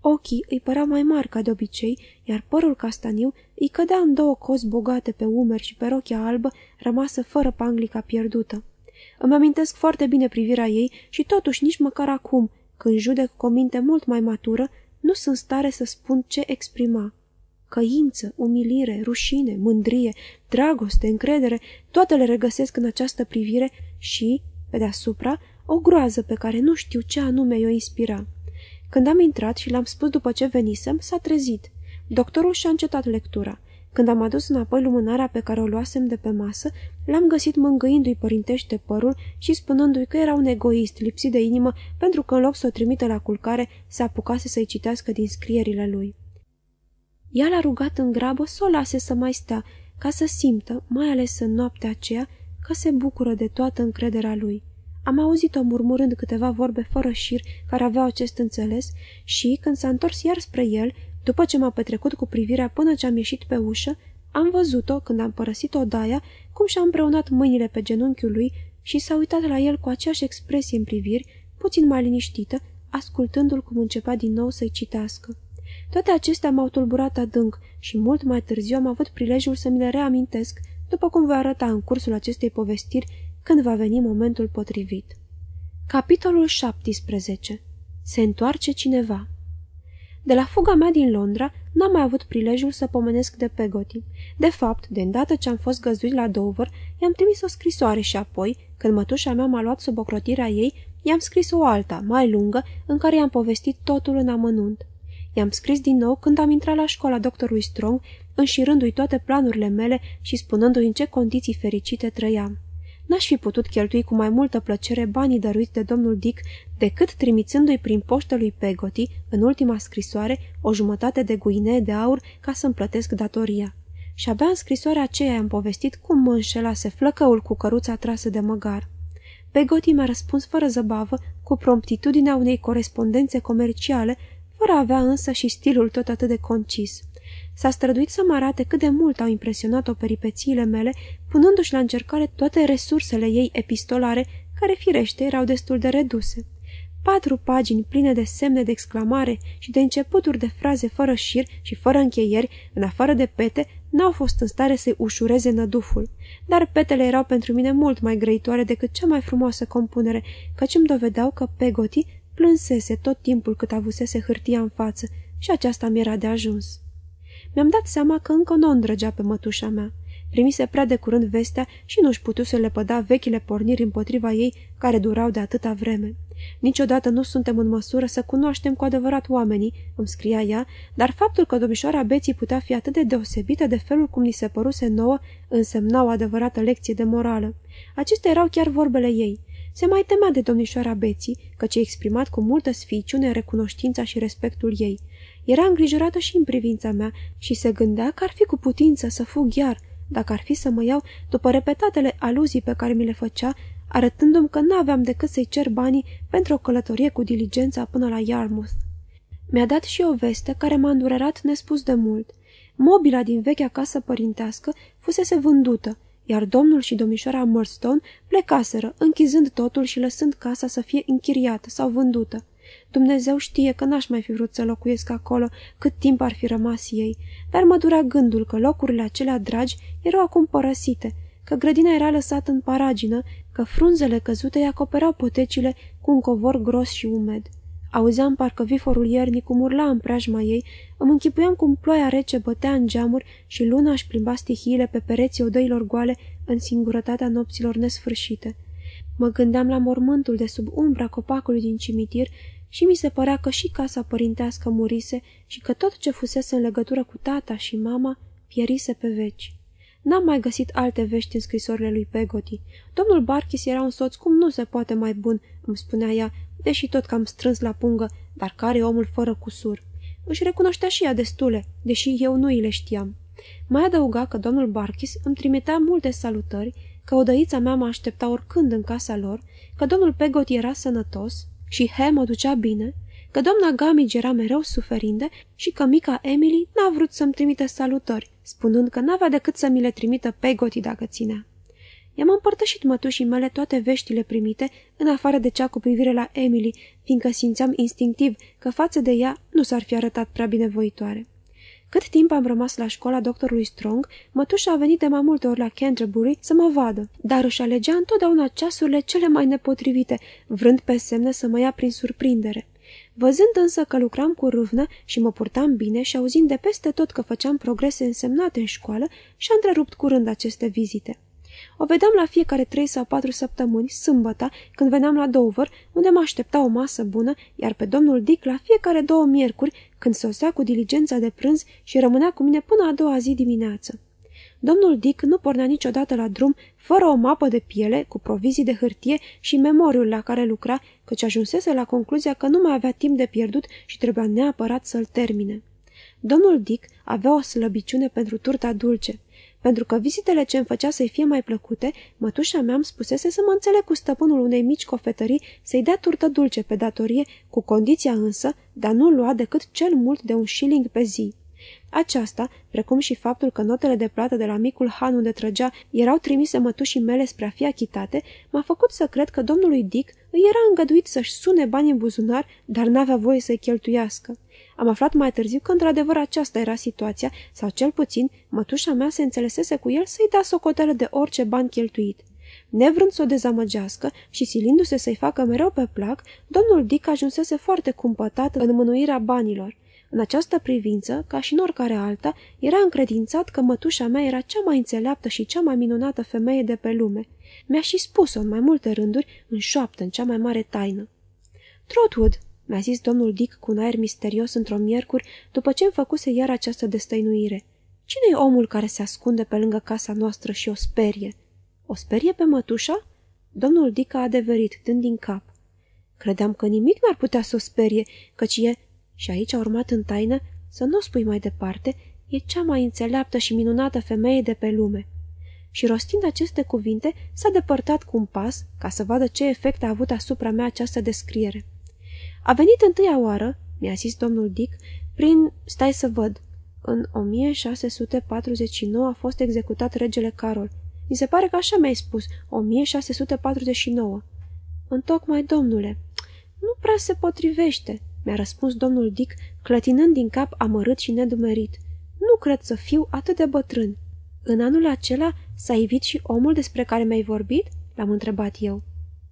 Ochii îi păreau mai mari ca de obicei, iar părul castaniu îi cădea în două cozi bogate pe umeri și pe rochia albă, rămasă fără panglica pierdută. Îmi amintesc foarte bine privirea ei și totuși nici măcar acum, când judec cu o minte mult mai matură, nu sunt stare să spun ce exprima. Căință, umilire, rușine, mândrie, dragoste, încredere, toate le regăsesc în această privire și, pe deasupra, o groază pe care nu știu ce anume i-o inspira. Când am intrat și l-am spus după ce venisem, s-a trezit. Doctorul și-a încetat lectura. Când am adus înapoi lumânarea pe care o luasem de pe masă, l-am găsit mângâindu-i părintește părul și spunându-i că era un egoist lipsit de inimă pentru că în loc să o trimite la culcare, se apucase să-i citească din scrierile lui. Ea l-a rugat în grabă să o lase să mai stea, ca să simtă, mai ales în noaptea aceea, că se bucură de toată încrederea lui. Am auzit-o murmurând câteva vorbe fără șir care aveau acest înțeles și, când s-a întors iar spre el, după ce m-a petrecut cu privirea până ce am ieșit pe ușă, am văzut-o, când am părăsit odaia, cum și-a împreunat mâinile pe genunchiul lui și s-a uitat la el cu aceeași expresie în priviri, puțin mai liniștită, ascultându-l cum începea din nou să-i citească. Toate acestea m-au tulburat adânc și mult mai târziu am avut prilejul să mi le reamintesc, după cum voi arăta în cursul acestei povestiri când va veni momentul potrivit. Capitolul 17. Se întoarce cineva De la fuga mea din Londra, n-am mai avut prilejul să pomenesc de Pegoti. De fapt, de îndată ce am fost găzduit la Dover, i-am trimis o scrisoare și apoi, când mătușa mea m-a luat sub ocrotirea ei, i-am scris o alta, mai lungă, în care i-am povestit totul în amănunt. I-am scris din nou când am intrat la școala doctorului Strong, înșirându-i toate planurile mele și spunându-i în ce condiții fericite trăiam. N-aș fi putut cheltui cu mai multă plăcere banii dăruiți de domnul Dick decât trimițându-i prin poștă lui Pegoti, în ultima scrisoare, o jumătate de guinee de aur ca să-mi plătesc datoria. Și abia în scrisoarea aceea am povestit cum mă înșelase flăcăul cu căruța trasă de măgar. Pegoti mi-a răspuns fără zăbavă, cu promptitudinea unei corespondențe comerciale, fără a avea însă și stilul tot atât de concis. S-a străduit să mă arate cât de mult au impresionat-o peripețiile mele, punându-și la încercare toate resursele ei epistolare, care firește erau destul de reduse. Patru pagini pline de semne de exclamare și de începuturi de fraze fără șir și fără încheieri, în afară de pete, n-au fost în stare să-i ușureze năduful. Dar petele erau pentru mine mult mai grăitoare decât cea mai frumoasă compunere, căci îmi dovedeau că Pegoti plânsese tot timpul cât avusese hârtia în față și aceasta mi era de ajuns. Mi-am dat seama că încă nu o îndrăgea pe mătușa mea. Primise prea de curând vestea și nu-și putu să lepăda vechile porniri împotriva ei care durau de atâta vreme. Niciodată nu suntem în măsură să cunoaștem cu adevărat oamenii, îmi scria ea, dar faptul că domnișoara Beții putea fi atât de deosebită de felul cum ni se păruse nouă, însemna o adevărată lecție de morală. Acestea erau chiar vorbele ei. Se mai temea de domnișoara Beții, căci a exprimat cu multă sficiune recunoștința și respectul ei. Era îngrijorată și în privința mea și se gândea că ar fi cu putință să fug iar, dacă ar fi să mă iau după repetatele aluzii pe care mi le făcea, arătându-mi că nu aveam decât să-i cer banii pentru o călătorie cu diligența până la Yarmouth. Mi-a dat și o veste care m-a îndurerat nespus de mult. Mobila din vechea casă părintească fusese vândută, iar domnul și domnișoara Murstone plecaseră, închizând totul și lăsând casa să fie închiriată sau vândută. Dumnezeu știe că n-aș mai fi vrut să locuiesc acolo cât timp ar fi rămas ei, dar mă durea gândul că locurile acelea dragi erau acum părăsite, că grădina era lăsată în paragină, că frunzele căzute îi acoperau potecile cu un covor gros și umed. Auzeam parcă viforul iernii cum urla în preajma ei, îmi închipuiam cum ploaia rece bătea în geamuri și luna își plimba stihiile pe pereții odăilor goale în singurătatea nopților nesfârșite. Mă gândeam la mormântul de sub umbra copacului din cimitir și mi se părea că și casa părintească murise și că tot ce fusese în legătură cu tata și mama pierise pe veci. N-am mai găsit alte vești în scrisorile lui Pegoti. Domnul Barkis era un soț cum nu se poate mai bun, îmi spunea ea, deși tot cam strâns la pungă, dar care omul fără cusur. Își recunoștea și ea destule, deși eu nu îi le știam. Mai adăuga că domnul Barkis îmi trimitea multe salutări, că odăița mea mă aștepta oricând în casa lor, că domnul Pegoti era sănătos și He mă ducea bine, că doamna Gamage era mereu suferinde și că mica Emily n-a vrut să-mi trimite salutări, spunând că n-avea decât să mi le trimită Pegoti dacă ținea. I-am împărtășit mătușii mele toate veștile primite, în afară de cea cu privire la Emily, fiindcă simțeam instinctiv că față de ea nu s-ar fi arătat prea binevoitoare. Cât timp am rămas la școala doctorului Strong, mătușa a venit de mai multe ori la Canterbury să mă vadă, dar își alegea întotdeauna ceasurile cele mai nepotrivite, vrând pe semne să mă ia prin surprindere. Văzând însă că lucram cu râvnă și mă purtam bine și auzind de peste tot că făceam progrese însemnate în școală, și-a întrerupt curând aceste vizite. O vedeam la fiecare trei sau patru săptămâni, sâmbăta, când veneam la Dover, unde mă aștepta o masă bună, iar pe domnul Dick la fiecare două miercuri, când sosea cu diligența de prânz și rămânea cu mine până a doua zi dimineață. Domnul Dick nu pornea niciodată la drum fără o mapă de piele, cu provizii de hârtie și memoriul la care lucra, căci ajunsese la concluzia că nu mai avea timp de pierdut și trebuia neapărat să-l termine. Domnul Dick avea o slăbiciune pentru turta dulce. Pentru că vizitele ce îmi făcea să-i fie mai plăcute, mătușa mea îmi spusese să mă înțeleg cu stăpânul unei mici cofetării să-i dea turtă dulce pe datorie, cu condiția însă de a nu lua decât cel mult de un shilling pe zi. Aceasta, precum și faptul că notele de plată de la micul han unde trăgea erau trimise mătușii mele spre a fi achitate, m-a făcut să cred că domnului Dick îi era îngăduit să-și sune bani în buzunar, dar n-avea voie să-i cheltuiască. Am aflat mai târziu că într-adevăr aceasta era situația, sau cel puțin mătușa mea se înțelesese cu el să-i dea socotele de orice bani cheltuit. Nevrând să o dezamăgească și silindu-se să-i facă mereu pe plac, domnul Dick ajunsese foarte cumpătat în mânuirea banilor. În această privință, ca și în oricare alta, era încredințat că mătușa mea era cea mai înțeleaptă și cea mai minunată femeie de pe lume. Mi-a și spus-o în mai multe rânduri, în șoaptă, în cea mai mare taină. Trotwood, mi-a zis domnul Dick cu un aer misterios într-o miercuri, după ce îmi făcuse iar această destăinuire. Cine e omul care se ascunde pe lângă casa noastră și o sperie? O sperie pe mătușa? Domnul Dick a adeverit, dând din cap. Credeam că nimic n-ar putea să o sperie, căci e și aici a urmat în taină, să nu o spui mai departe, e cea mai înțeleaptă și minunată femeie de pe lume. Și rostind aceste cuvinte, s-a depărtat cu un pas, ca să vadă ce efect a avut asupra mea această descriere. A venit întâia oară, mi-a zis domnul Dick, prin... stai să văd. În 1649 a fost executat regele Carol. Mi se pare că așa mi-ai spus, 1649. Întocmai, domnule, nu prea se potrivește, mi-a răspuns domnul Dick, clătinând din cap amărât și nedumerit. Nu cred să fiu atât de bătrân. În anul acela s-a ivit și omul despre care mi-ai vorbit? L-am întrebat eu.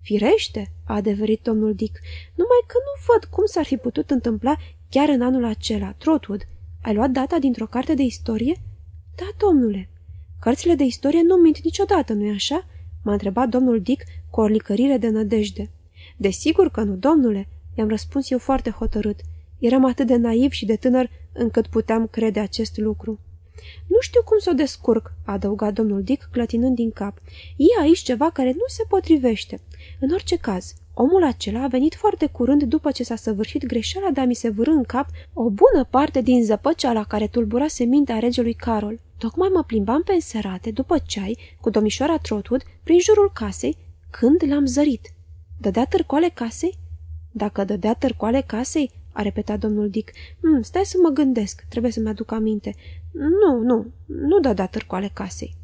Firește, a adeverit domnul Dick, numai că nu văd cum s-ar fi putut întâmpla chiar în anul acela, Trotwood. Ai luat data dintr-o carte de istorie? Da, domnule. Cărțile de istorie nu mint niciodată, nu-i așa? M-a întrebat domnul Dick cu o licărire de nădejde. Desigur că nu, domnule, i-am răspuns eu foarte hotărât. Eram atât de naiv și de tânăr încât puteam crede acest lucru. Nu știu cum să o descurc, a adăugat domnul Dick, clătinând din cap. E aici ceva care nu se potrivește. În orice caz, omul acela a venit foarte curând după ce s-a săvârșit greșeala de a mi se vârâ în cap o bună parte din zăpăceala care tulburase mintea regelui Carol. Tocmai mă plimbam pe înserate, după ceai, cu domnișoara Trotwood, prin jurul casei, când l-am zărit. Dădea târcoale casei? Dacă dădea târcoale casei, a repetat domnul Dick. Mm, stai să mă gândesc, trebuie să-mi aduc aminte. Nu, nu, nu dădea târcoale casei.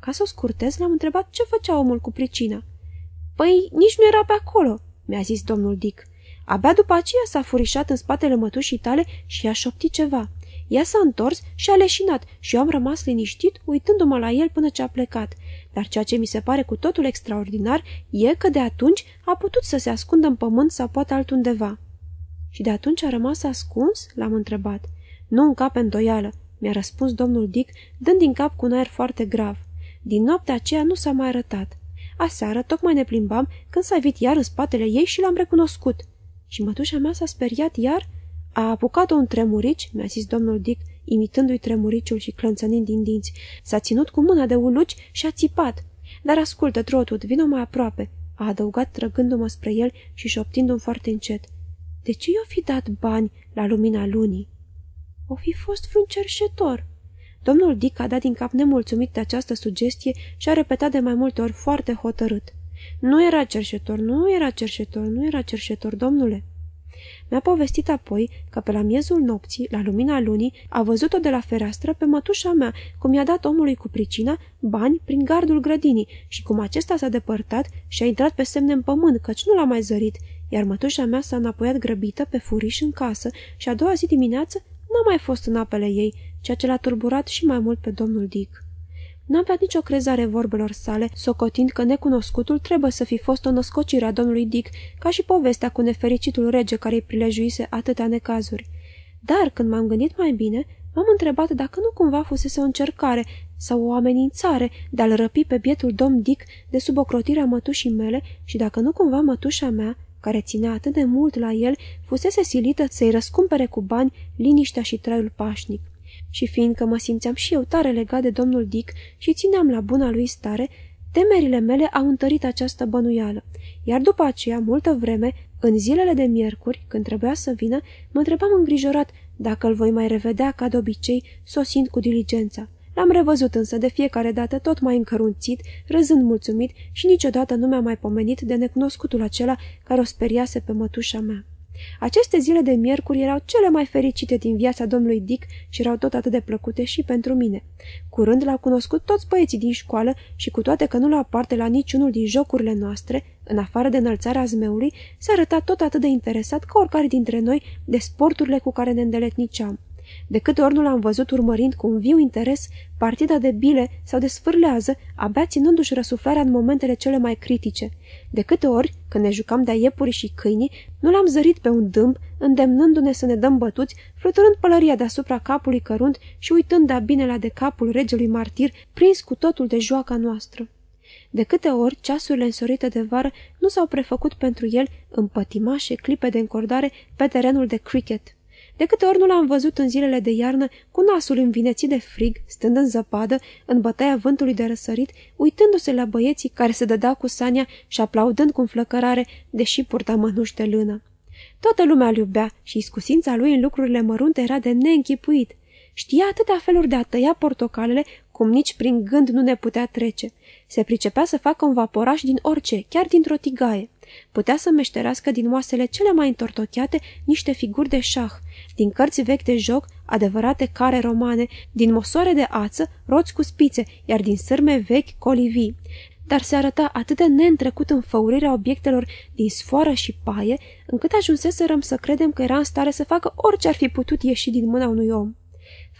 Ca să o scurtez, l-am întrebat ce făcea omul cu pricina. Păi, nici nu era pe acolo, mi-a zis domnul Dick. Abia după aceea s-a furișat în spatele mătușii tale și a șoptit ceva. Ea s-a întors și a leșinat și eu am rămas liniștit uitându-mă la el până ce a plecat. Dar ceea ce mi se pare cu totul extraordinar e că de atunci a putut să se ascundă în pământ sau poate altundeva. Și de atunci a rămas ascuns? L-am întrebat. Nu încape îndoială, mi-a răspuns domnul Dick, dând din cap cu un aer foarte grav. Din noaptea aceea nu s-a mai arătat. Aseară tocmai ne plimbam când s-a vit iar în spatele ei și l-am recunoscut. Și mătușa mea s-a speriat iar? A apucat-o un tremurici, mi-a zis domnul Dick, imitându-i tremuriciul și clănțănind din dinți. S-a ținut cu mâna de uluci și a țipat. Dar ascultă, trotut, vină mai aproape, a adăugat trăgându-mă spre el și șoptindu-mi foarte încet. De ce i-o fi dat bani la lumina lunii? O fi fost vreun cerșetor. Domnul Dick a dat din cap nemulțumit de această sugestie și a repetat de mai multe ori foarte hotărât. Nu era cerșetor, nu era cerșetor, nu era cerșetor, domnule. Mi-a povestit apoi că pe la miezul nopții, la lumina lunii, a văzut-o de la fereastră pe mătușa mea, cum i-a dat omului cu pricina bani prin gardul grădinii și cum acesta s-a depărtat și a intrat pe semne în pământ, căci nu l-a mai zărit, iar mătușa mea s-a înapoiat grăbită pe furiș în casă și a doua zi dimineață n-a mai fost în apele ei, ceea ce l-a turburat și mai mult pe domnul Dick. N-a avea nicio crezare vorbelor sale, socotind că necunoscutul trebuie să fi fost o născocire a domnului Dick, ca și povestea cu nefericitul rege care îi prilejuise atâtea necazuri. Dar, când m-am gândit mai bine, m-am întrebat dacă nu cumva fusese o încercare sau o amenințare de a-l răpi pe bietul domn Dick de sub ocrotirea mătușii mele și dacă nu cumva mătușa mea, care ținea atât de mult la el, fusese silită să-i răscumpere cu bani liniștea și traiul pașnic. Și fiindcă mă simțeam și eu tare legat de domnul Dick și țineam la buna lui stare, temerile mele au întărit această bănuială, iar după aceea, multă vreme, în zilele de miercuri, când trebuia să vină, mă întrebam îngrijorat dacă îl voi mai revedea ca de obicei, sosind cu diligența. L-am revăzut însă de fiecare dată tot mai încărunțit, râzând mulțumit și niciodată nu mi-a mai pomenit de necunoscutul acela care o speriase pe mătușa mea. Aceste zile de miercuri erau cele mai fericite din viața domnului Dick și erau tot atât de plăcute și pentru mine. Curând l-au cunoscut toți băieții din școală și cu toate că nu l-au parte la niciunul din jocurile noastre, în afară de înălțarea zmeului, s-a arătat tot atât de interesat ca oricare dintre noi de sporturile cu care ne îndeletniceam. De câte ori nu l-am văzut urmărind cu un viu interes partida de bile sau de sfârlează, abia ținându-și răsuflarea în momentele cele mai critice. De câte ori, când ne jucam de-a iepurii și câinii, nu l-am zărit pe un dâmb, îndemnându-ne să ne dăm bătuți, fluturând pălăria deasupra capului cărunt și uitând de-a binelea de capul regelui martir, prins cu totul de joaca noastră. De câte ori ceasurile însorite de vară nu s-au prefăcut pentru el în pătimașe clipe de încordare pe terenul de cricket. De câte ori nu l-am văzut în zilele de iarnă, cu nasul învinețit de frig, stând în zăpadă, în bătaia vântului de răsărit, uitându-se la băieții care se dădeau cu sania și aplaudând cu înflăcărare, deși purta mănuși de lână. Toată lumea îl iubea și iscusința lui în lucrurile mărunte era de neînchipuit. Știa atâtea feluri de a tăia portocalele, cum nici prin gând nu ne putea trece. Se pricepea să facă un vaporaș din orice, chiar dintr-o tigaie. Putea să meșterească din oasele cele mai întortocheate niște figuri de șah, din cărți vechi de joc, adevărate care romane, din mosoare de ață, roți cu spițe, iar din sârme vechi colivii dar se arăta atât de neîntrecut în făurirea obiectelor din sfoară și paie, încât ajunseserăm să credem că era în stare să facă orice ar fi putut ieși din mâna unui om.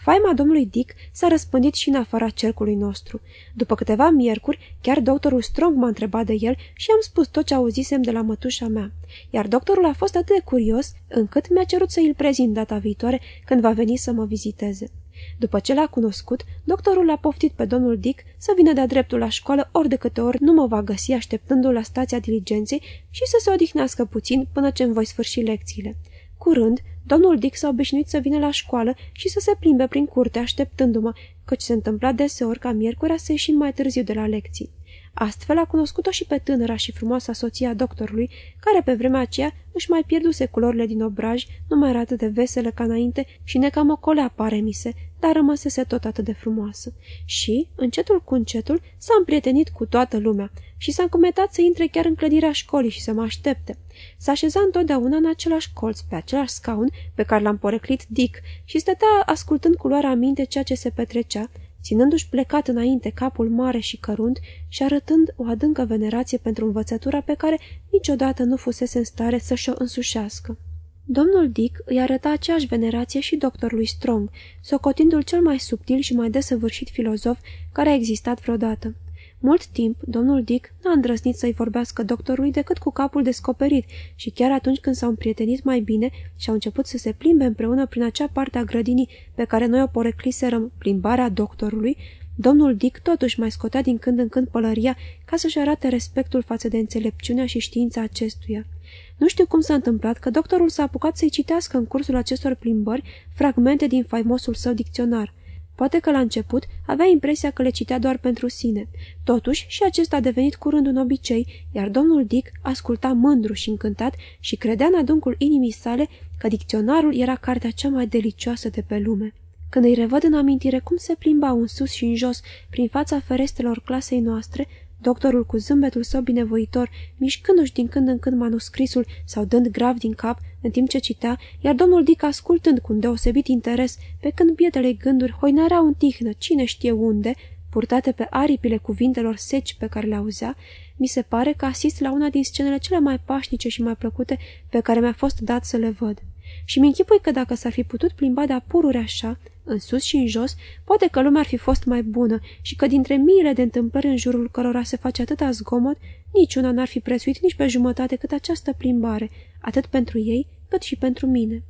Faima domnului Dick s-a răspândit și în afara cercului nostru. După câteva miercuri, chiar doctorul Strong m-a întrebat de el și am spus tot ce auzisem de la mătușa mea. Iar doctorul a fost atât de curios, încât mi-a cerut să îl prezint data viitoare când va veni să mă viziteze. După ce l-a cunoscut, doctorul l-a poftit pe domnul Dick să vină de-a dreptul la școală ori de câte ori nu mă va găsi așteptându-l la stația diligenței și să se odihnească puțin până ce îmi voi sfârși lecțiile. Curând, domnul Dick s-a obișnuit să vină la școală și să se plimbe prin curte așteptându-mă, căci se întâmpla deseori ca miercurea să ieșim mai târziu de la lecții. Astfel a cunoscut-o și pe tânăra și frumoasa soția doctorului, care pe vremea aceea își mai pierduse culorile din obraj, nu mai era atât de veselă ca înainte și ne cam ocolea paremise, dar rămăsese tot atât de frumoasă. Și, încetul cu încetul, s-a împrietenit cu toată lumea și s-a încumetat să intre chiar în clădirea școlii și să mă aștepte. S-a așeza întotdeauna în același colț, pe același scaun pe care l-am poreclit Dick și stătea ascultând cu luarea minte ceea ce se petrecea, ținându-și plecat înainte capul mare și cărunt și arătând o adâncă venerație pentru învățătura pe care niciodată nu fusese în stare să-și o însușească. Domnul Dick îi arăta aceeași venerație și doctorului Strong, socotindu-l cel mai subtil și mai desăvârșit filozof care a existat vreodată. Mult timp, domnul Dick n-a îndrăznit să-i vorbească doctorului decât cu capul descoperit și chiar atunci când s-au împrietenit mai bine și au început să se plimbe împreună prin acea parte a grădinii pe care noi o porecliserăm plimbarea doctorului, domnul Dick totuși mai scotea din când în când pălăria ca să-și arate respectul față de înțelepciunea și știința acestuia. Nu știu cum s-a întâmplat că doctorul s-a apucat să-i citească în cursul acestor plimbări fragmente din faimosul său dicționar – Poate că la început avea impresia că le citea doar pentru sine. Totuși, și acesta a devenit curând un obicei, iar domnul Dick asculta mândru și încântat și credea în adâncul inimii sale că dicționarul era cartea cea mai delicioasă de pe lume. Când îi revăd în amintire cum se plimba în sus și în jos prin fața ferestelor clasei noastre, Doctorul cu zâmbetul său binevoitor, mișcându-și din când în când manuscrisul sau dând grav din cap în timp ce citea, iar domnul Dick ascultând cu un deosebit interes, pe când bietele gânduri hoinăreau în tihnă cine știe unde, purtate pe aripile cuvintelor seci pe care le auzea, mi se pare că asist la una din scenele cele mai pașnice și mai plăcute pe care mi-a fost dat să le văd. Și mi-închipui că dacă s-ar fi putut plimba de-a pururi așa, în sus și în jos, poate că lumea ar fi fost mai bună și că dintre miile de întâmplări în jurul cărora se face atâta zgomot, niciuna n-ar fi prețuit nici pe jumătate cât această plimbare, atât pentru ei, cât și pentru mine.